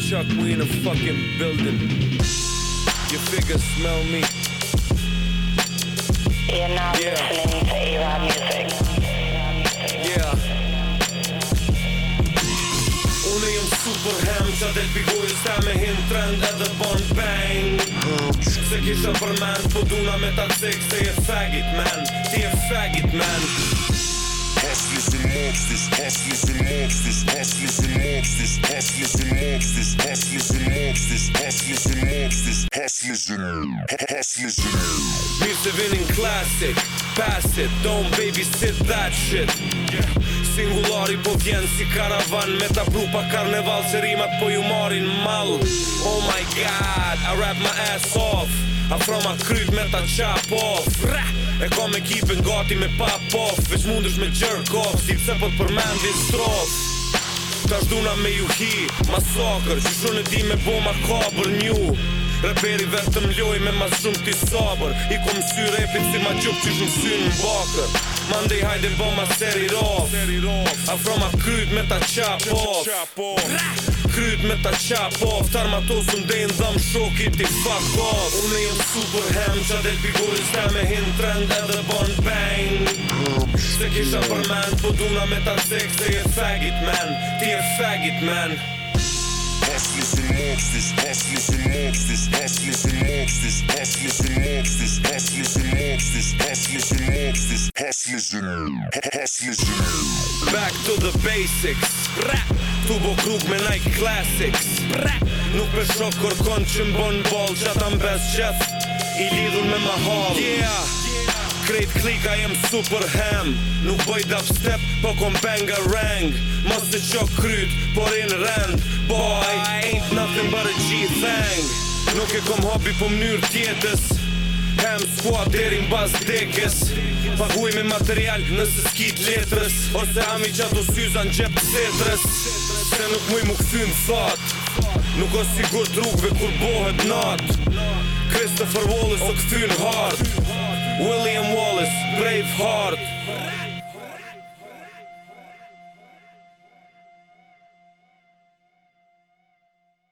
chuck, we in a fucking building. Your figure smell me. You're not yeah. listening to A-Rod music. Yeah. super hem Qa me trend edhe bon bang Se kisha për men Po duna me ta cik se je Ti je Hustlers and hustlers and hustlers and mobsters hustlers and mobsters hustlers and mobsters hustlers and hustlers and winning classic pass it don't babysit that shit yeah. Singulari po vjen si karavan Me ta pru pa karneval Se rimat po ju marin mal Oh my god, I rap my ass off I'm from kryt me ta chop off Ra! E kom ekipen gati me pop off Vesh mundesh me jerk off Si pse po të përmendin strof Ta shduna me ju hi Masakër që shunë e di me bo ma kabër Reperi vetëm loj me ma shumë ti sabër I kom sy repit si ma qup që shumë sy në bakër Mandej hajde bo ma seri rof Afro ma kryt me ta qap off Kryt me ta qap off Tar ma to së ndenë dhëm shokit ti fuck Unë jëmë super hem Qa del pigurin s'te me hin trend edhe bon bang Bang se kisha përmen Po duna me ta cek se je faggit men Ti je faggit men Hustlers and mobsters, hustlers and mobsters, hustlers and mobsters, hustlers and mobsters, hustlers and mobsters, hustlers and mobsters, hustlers and hustlers and Back to the basics, rap, tu bo kruk me Nike Classics, rap, nuk me shok kërkon që mbon bol, që ata mbes qëth, i lidhun me ma hall, yeah. Great click, I am super ham Nuk boj dubstep, po kom banga rang Mos të qok kryt, por in rand Boy, ain't nothing but a G-thang Nuk e kom hobi po mnyr tjetës Ham squat derin bas dekes Paguj me material nëse skit letrës Ose ami qatë u syzan gjep setrës Se nuk muj mu këthyn thot Nuk o sigur drugve kur bohet nat Christopher Wallace o këthyn hard Will Braveheart.